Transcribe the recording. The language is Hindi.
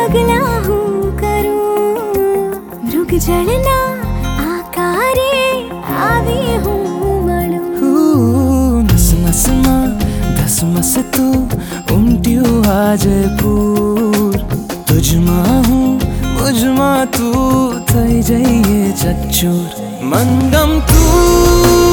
लगना हूँ करूँ रुक जलना आकारे आवे हूँ नस नस मा दस मस तू उम्टियो आज पूर तुझ मा हूँ मुझ मा तू थई जाइए चच्चूर मंदम तू